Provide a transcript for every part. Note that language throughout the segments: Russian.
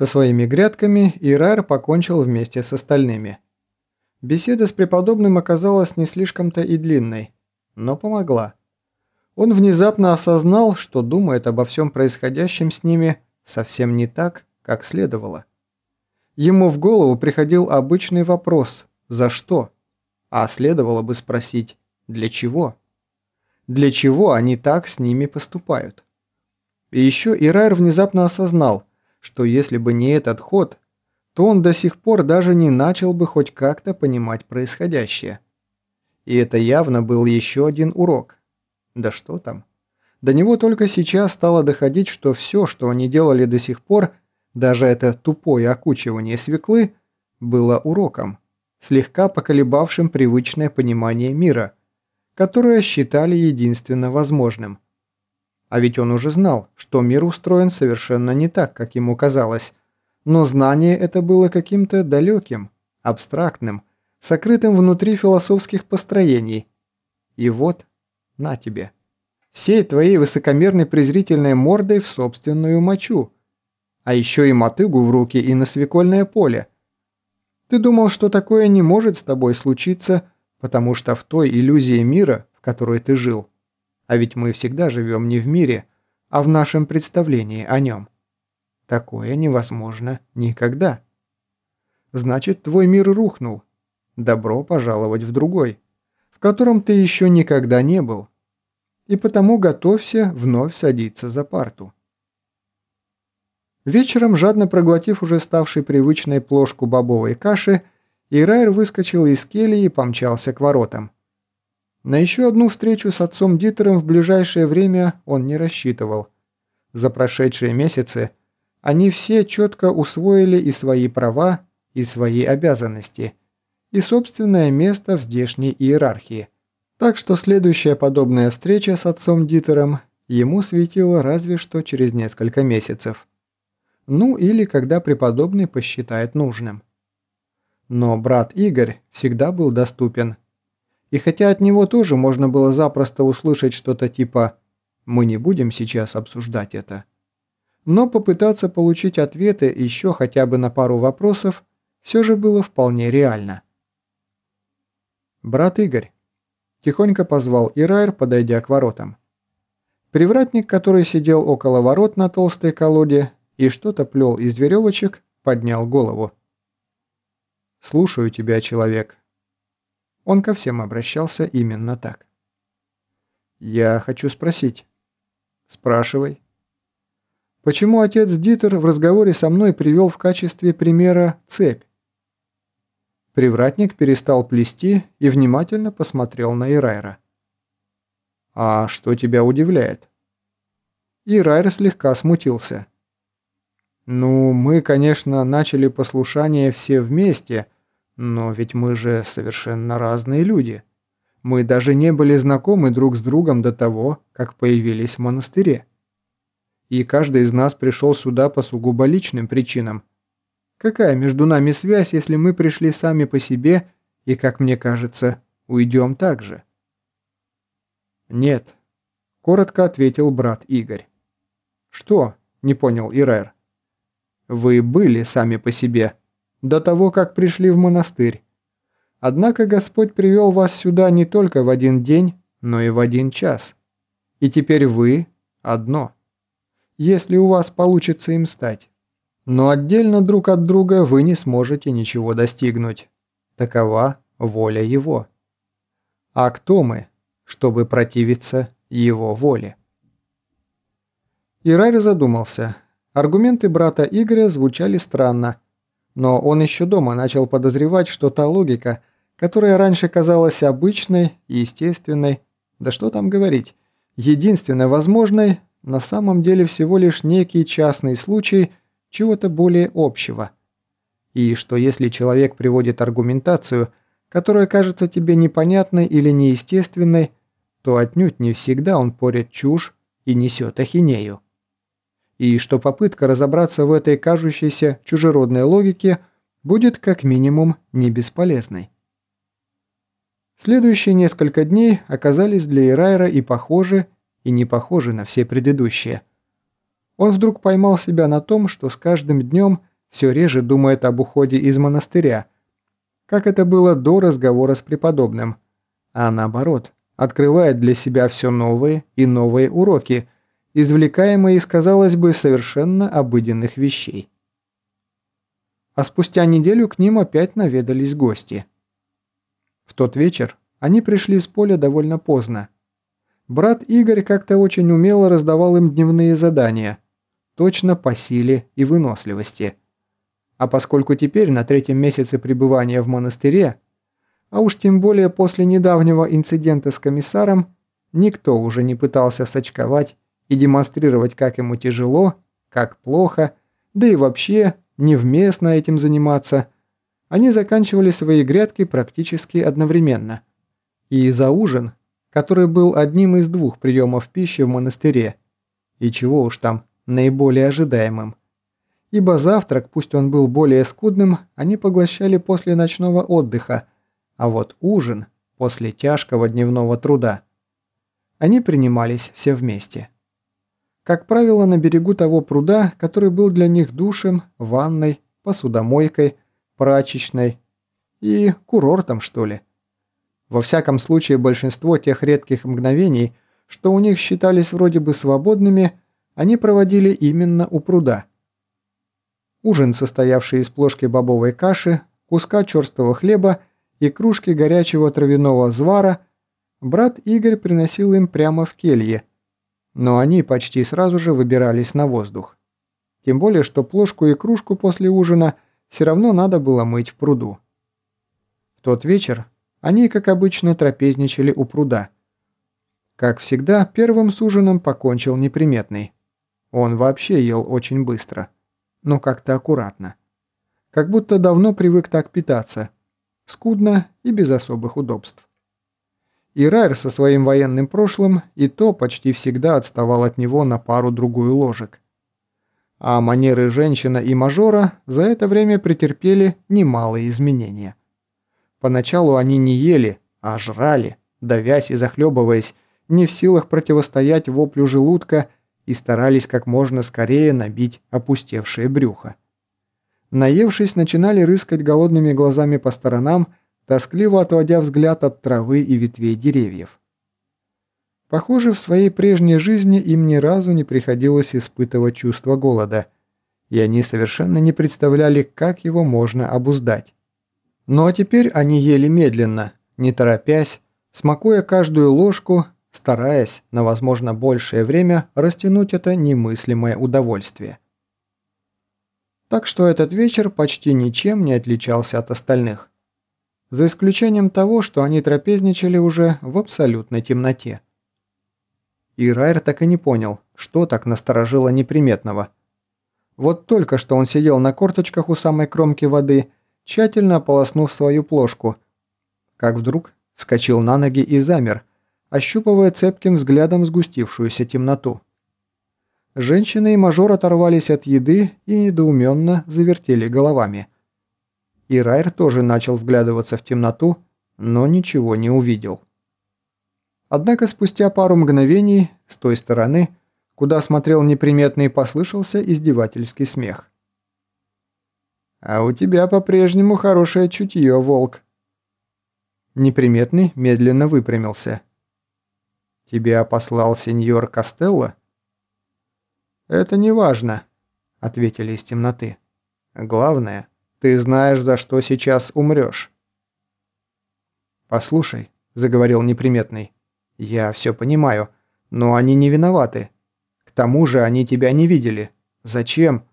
Со своими грядками Ирайр покончил вместе с остальными. Беседа с преподобным оказалась не слишком-то и длинной, но помогла. Он внезапно осознал, что думает обо всем происходящем с ними совсем не так, как следовало. Ему в голову приходил обычный вопрос «За что?», а следовало бы спросить «Для чего?». Для чего они так с ними поступают? И еще Ирайр внезапно осознал, что если бы не этот ход, то он до сих пор даже не начал бы хоть как-то понимать происходящее. И это явно был еще один урок. Да что там? До него только сейчас стало доходить, что все, что они делали до сих пор, даже это тупое окучивание свеклы, было уроком, слегка поколебавшим привычное понимание мира, которое считали единственно возможным. А ведь он уже знал, что мир устроен совершенно не так, как ему казалось, но знание это было каким-то далеким, абстрактным, сокрытым внутри философских построений. И вот, на тебе. Всей твоей высокомерной презрительной мордой в собственную мочу. А еще и мотыгу в руки и на свекольное поле. Ты думал, что такое не может с тобой случиться, потому что в той иллюзии мира, в которой ты жил, а ведь мы всегда живем не в мире, а в нашем представлении о нем. Такое невозможно никогда. Значит, твой мир рухнул. Добро пожаловать в другой, в котором ты еще никогда не был. И потому готовься вновь садиться за парту. Вечером, жадно проглотив уже ставшей привычной плошку бобовой каши, Ирайр выскочил из кельи и помчался к воротам. На еще одну встречу с отцом Дитером в ближайшее время он не рассчитывал. За прошедшие месяцы – они все четко усвоили и свои права, и свои обязанности, и собственное место в здешней иерархии. Так что следующая подобная встреча с отцом Дитером ему светила разве что через несколько месяцев. Ну или когда преподобный посчитает нужным. Но брат Игорь всегда был доступен. И хотя от него тоже можно было запросто услышать что-то типа «мы не будем сейчас обсуждать это», но попытаться получить ответы еще хотя бы на пару вопросов все же было вполне реально. «Брат Игорь», – тихонько позвал Ирайр, подойдя к воротам. Привратник, который сидел около ворот на толстой колоде и что-то плел из веревочек, поднял голову. «Слушаю тебя, человек». Он ко всем обращался именно так. «Я хочу спросить». «Спрашивай». Почему отец Дитер в разговоре со мной привел в качестве примера цепь? Привратник перестал плести и внимательно посмотрел на Ирайра. «А что тебя удивляет?» Ирайр слегка смутился. «Ну, мы, конечно, начали послушание все вместе, но ведь мы же совершенно разные люди. Мы даже не были знакомы друг с другом до того, как появились в монастыре и каждый из нас пришел сюда по сугубо личным причинам. Какая между нами связь, если мы пришли сами по себе и, как мне кажется, уйдем так же?» «Нет», – коротко ответил брат Игорь. «Что?» – не понял Ирер. «Вы были сами по себе, до того, как пришли в монастырь. Однако Господь привел вас сюда не только в один день, но и в один час. И теперь вы – одно» если у вас получится им стать. Но отдельно друг от друга вы не сможете ничего достигнуть. Такова воля его. А кто мы, чтобы противиться его воле? Ирари задумался. Аргументы брата Игоря звучали странно, но он еще дома начал подозревать, что та логика, которая раньше казалась обычной и естественной, да что там говорить, единственной возможной, на самом деле всего лишь некий частный случай чего-то более общего. И что если человек приводит аргументацию, которая кажется тебе непонятной или неестественной, то отнюдь не всегда он порит чушь и несет ахинею. И что попытка разобраться в этой кажущейся чужеродной логике будет как минимум не бесполезной. Следующие несколько дней оказались для Ирайра и похожи, и не похожи на все предыдущие. Он вдруг поймал себя на том, что с каждым днем все реже думает об уходе из монастыря, как это было до разговора с преподобным, а наоборот, открывает для себя все новые и новые уроки, извлекаемые из, казалось бы, совершенно обыденных вещей. А спустя неделю к ним опять наведались гости. В тот вечер они пришли с поля довольно поздно. Брат Игорь как-то очень умело раздавал им дневные задания, точно по силе и выносливости. А поскольку теперь на третьем месяце пребывания в монастыре, а уж тем более после недавнего инцидента с комиссаром, никто уже не пытался сочковать и демонстрировать, как ему тяжело, как плохо, да и вообще невместно этим заниматься, они заканчивали свои грядки практически одновременно. И за ужин, который был одним из двух приемов пищи в монастыре, и чего уж там, наиболее ожидаемым, ибо завтрак, пусть он был более скудным, они поглощали после ночного отдыха, а вот ужин – после тяжкого дневного труда. Они принимались все вместе. Как правило, на берегу того пруда, который был для них душем, ванной, посудомойкой, прачечной и курортом, что ли. Во всяком случае, большинство тех редких мгновений, что у них считались вроде бы свободными, они проводили именно у пруда – Ужин, состоявший из плошки бобовой каши, куска черстого хлеба и кружки горячего травяного звара, брат Игорь приносил им прямо в келье, но они почти сразу же выбирались на воздух. Тем более, что плошку и кружку после ужина все равно надо было мыть в пруду. В тот вечер они, как обычно, трапезничали у пруда. Как всегда, первым с ужином покончил неприметный. Он вообще ел очень быстро но как-то аккуратно. Как будто давно привык так питаться. Скудно и без особых удобств. И со своим военным прошлым и то почти всегда отставал от него на пару-другую ложек. А манеры женщина и мажора за это время претерпели немалые изменения. Поначалу они не ели, а жрали, давясь и захлебываясь, не в силах противостоять воплю желудка – и старались как можно скорее набить опустевшее брюхо. Наевшись, начинали рыскать голодными глазами по сторонам, тоскливо отводя взгляд от травы и ветвей деревьев. Похоже, в своей прежней жизни им ни разу не приходилось испытывать чувство голода, и они совершенно не представляли, как его можно обуздать. Но теперь они ели медленно, не торопясь, смакуя каждую ложку стараясь на, возможно, большее время растянуть это немыслимое удовольствие. Так что этот вечер почти ничем не отличался от остальных. За исключением того, что они трапезничали уже в абсолютной темноте. И Райер так и не понял, что так насторожило неприметного. Вот только что он сидел на корточках у самой кромки воды, тщательно ополоснув свою плошку, как вдруг вскочил на ноги и замер – ощупывая цепким взглядом сгустившуюся темноту. Женщины и мажор оторвались от еды и недоуменно завертели головами. И Райер тоже начал вглядываться в темноту, но ничего не увидел. Однако спустя пару мгновений с той стороны, куда смотрел неприметный, послышался издевательский смех. «А у тебя по-прежнему хорошее чутье, волк». Неприметный медленно выпрямился. «Тебя послал сеньор Костелло?» «Это не важно», — ответили из темноты. «Главное, ты знаешь, за что сейчас умрешь». «Послушай», — заговорил неприметный, — «я все понимаю, но они не виноваты. К тому же они тебя не видели. Зачем?»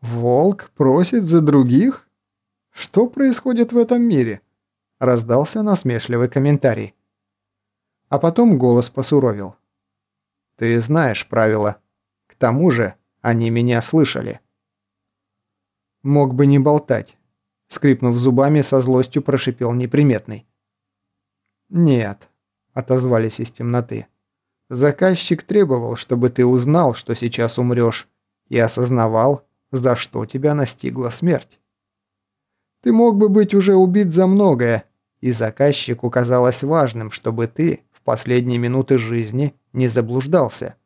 «Волк просит за других? Что происходит в этом мире?» — раздался насмешливый комментарий. А потом голос посуровил. «Ты знаешь правила. К тому же они меня слышали». «Мог бы не болтать», — скрипнув зубами, со злостью прошипел неприметный. «Нет», — отозвались из темноты. «Заказчик требовал, чтобы ты узнал, что сейчас умрешь, и осознавал, за что тебя настигла смерть. Ты мог бы быть уже убит за многое, и заказчику казалось важным, чтобы ты последние минуты жизни не заблуждался.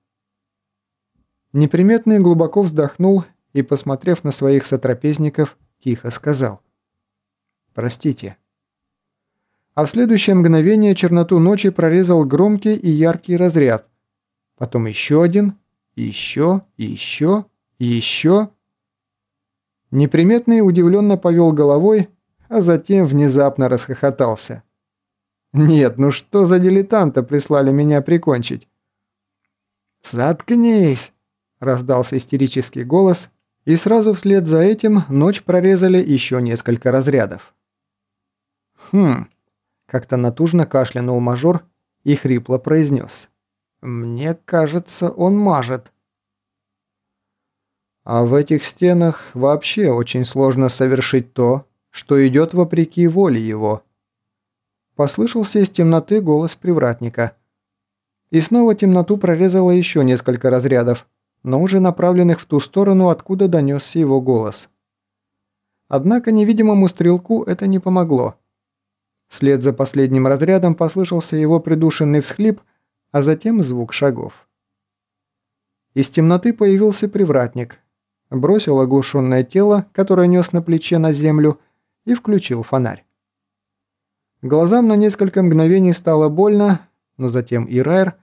Неприметный глубоко вздохнул и, посмотрев на своих сотрапезников, тихо сказал «Простите». А в следующее мгновение черноту ночи прорезал громкий и яркий разряд. Потом еще один, еще, еще, еще. Неприметный удивленно повел головой, а затем внезапно расхохотался. «Нет, ну что за дилетанта прислали меня прикончить?» «Заткнись!» – раздался истерический голос, и сразу вслед за этим ночь прорезали еще несколько разрядов. «Хм...» – как-то натужно кашлянул мажор и хрипло произнес. «Мне кажется, он мажет». А в этих стенах вообще очень сложно совершить то, что идет вопреки воле его. Послышался из темноты голос привратника. И снова темноту прорезало еще несколько разрядов, но уже направленных в ту сторону, откуда донесся его голос. Однако невидимому стрелку это не помогло. Вслед за последним разрядом послышался его придушенный всхлип, а затем звук шагов. Из темноты появился привратник, бросил оглушенное тело, которое нес на плече на землю, и включил фонарь. Глазам на несколько мгновений стало больно, но затем Ирайр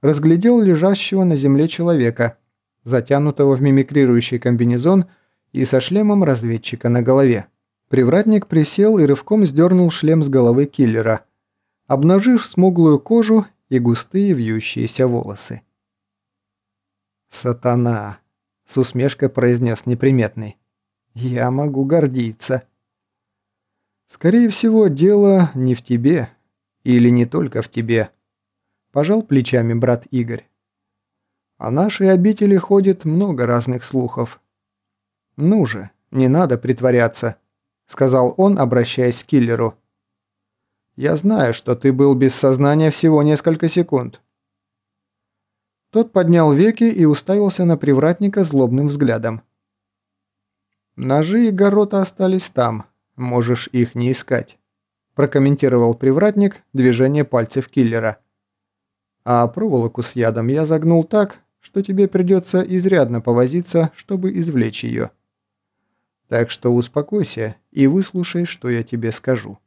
разглядел лежащего на земле человека, затянутого в мимикрирующий комбинезон и со шлемом разведчика на голове. Привратник присел и рывком сдернул шлем с головы киллера, обнажив смуглую кожу и густые вьющиеся волосы. «Сатана!» – с усмешкой произнес неприметный. «Я могу гордиться». «Скорее всего, дело не в тебе. Или не только в тебе», – пожал плечами брат Игорь. «О нашей обители ходит много разных слухов. Ну же, не надо притворяться сказал он, обращаясь к киллеру. «Я знаю, что ты был без сознания всего несколько секунд». Тот поднял веки и уставился на привратника злобным взглядом. «Ножи и горота остались там, можешь их не искать», прокомментировал привратник движение пальцев киллера. «А проволоку с ядом я загнул так, что тебе придется изрядно повозиться, чтобы извлечь ее». Так что успокойся и выслушай, что я тебе скажу.